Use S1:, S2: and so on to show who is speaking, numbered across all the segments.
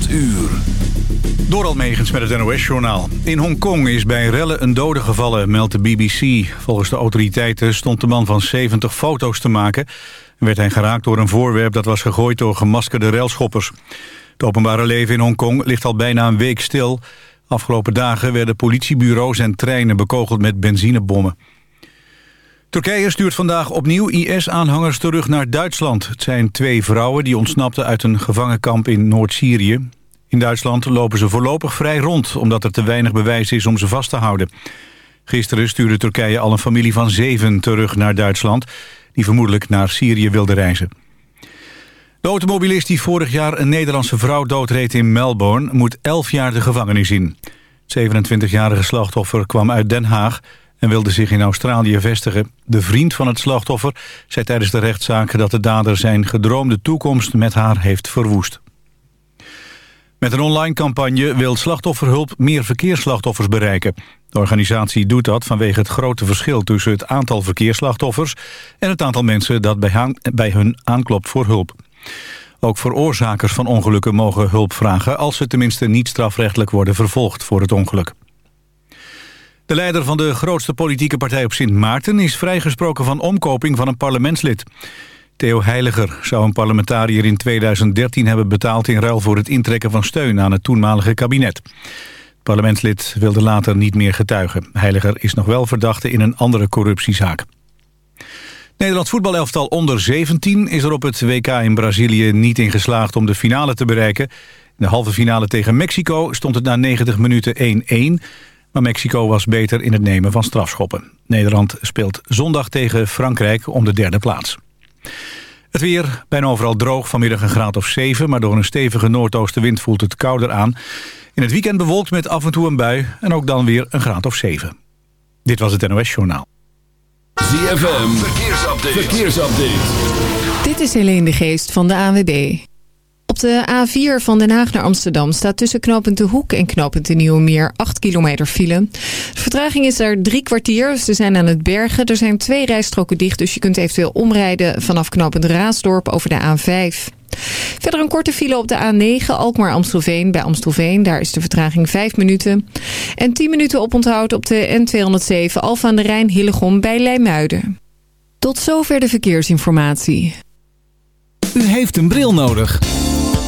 S1: 8 uur. Door Almegens met het NOS-journaal. In Hongkong is bij rellen een dode gevallen, meldt de BBC. Volgens de autoriteiten stond de man van 70 foto's te maken... en werd hij geraakt door een voorwerp dat was gegooid door gemaskerde railschoppers. Het openbare leven in Hongkong ligt al bijna een week stil. Afgelopen dagen werden politiebureaus en treinen bekogeld met benzinebommen. Turkije stuurt vandaag opnieuw IS-aanhangers terug naar Duitsland. Het zijn twee vrouwen die ontsnapten uit een gevangenkamp in Noord-Syrië. In Duitsland lopen ze voorlopig vrij rond... omdat er te weinig bewijs is om ze vast te houden. Gisteren stuurde Turkije al een familie van zeven terug naar Duitsland... die vermoedelijk naar Syrië wilde reizen. De automobilist die vorig jaar een Nederlandse vrouw doodreed in Melbourne... moet elf jaar de gevangenis in. Het 27-jarige slachtoffer kwam uit Den Haag en wilde zich in Australië vestigen. De vriend van het slachtoffer zei tijdens de rechtszaak dat de dader zijn gedroomde toekomst met haar heeft verwoest. Met een online campagne wil Slachtofferhulp meer verkeersslachtoffers bereiken. De organisatie doet dat vanwege het grote verschil tussen het aantal verkeersslachtoffers en het aantal mensen dat bij, hun aanklopt voor hulp. Ook veroorzakers van ongelukken mogen hulp vragen als ze tenminste niet strafrechtelijk worden vervolgd voor het ongeluk. De leider van de grootste politieke partij op Sint Maarten... is vrijgesproken van omkoping van een parlementslid. Theo Heiliger zou een parlementariër in 2013 hebben betaald... in ruil voor het intrekken van steun aan het toenmalige kabinet. Het parlementslid wilde later niet meer getuigen. Heiliger is nog wel verdachte in een andere corruptiezaak. Nederlands voetbalelftal onder 17 is er op het WK in Brazilië niet in geslaagd om de finale te bereiken. In de halve finale tegen Mexico stond het na 90 minuten 1-1... Maar Mexico was beter in het nemen van strafschoppen. Nederland speelt zondag tegen Frankrijk om de derde plaats. Het weer, bijna overal droog, vanmiddag een graad of 7... maar door een stevige noordoostenwind voelt het kouder aan. In het weekend bewolkt met af en toe een bui en ook dan weer een graad of 7. Dit was het NOS Journaal.
S2: ZFM, verkeersupdate. verkeersupdate.
S3: Dit is Helene de Geest van de AWB. De A4 van Den Haag naar Amsterdam staat tussen knooppunt De Hoek en knooppunt De Nieuwe Meer 8 kilometer file. De vertraging is er drie kwartier. Ze zijn aan het bergen. Er zijn twee rijstroken dicht, dus je kunt eventueel omrijden vanaf knooppunt Raasdorp over de A5. Verder een korte file op de A9 Alkmaar-Amstelveen. Bij Amstelveen, daar is de vertraging 5 minuten. En 10 minuten oponthoud op de N207 Alfa aan de Rijn Hillegom bij Leimuiden. Tot zover de verkeersinformatie.
S4: U heeft een bril nodig.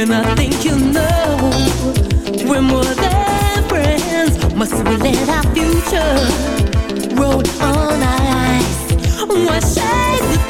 S5: when I think you know we're more
S6: than friends. Must we let our future roll on our eyes? Why
S7: shade the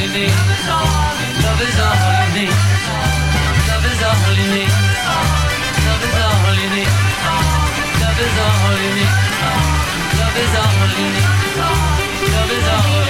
S8: you. Love is all. Love is all. Love is all you need. Love is all you need. Love is all you need. Love is all you need.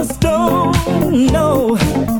S6: others don't know.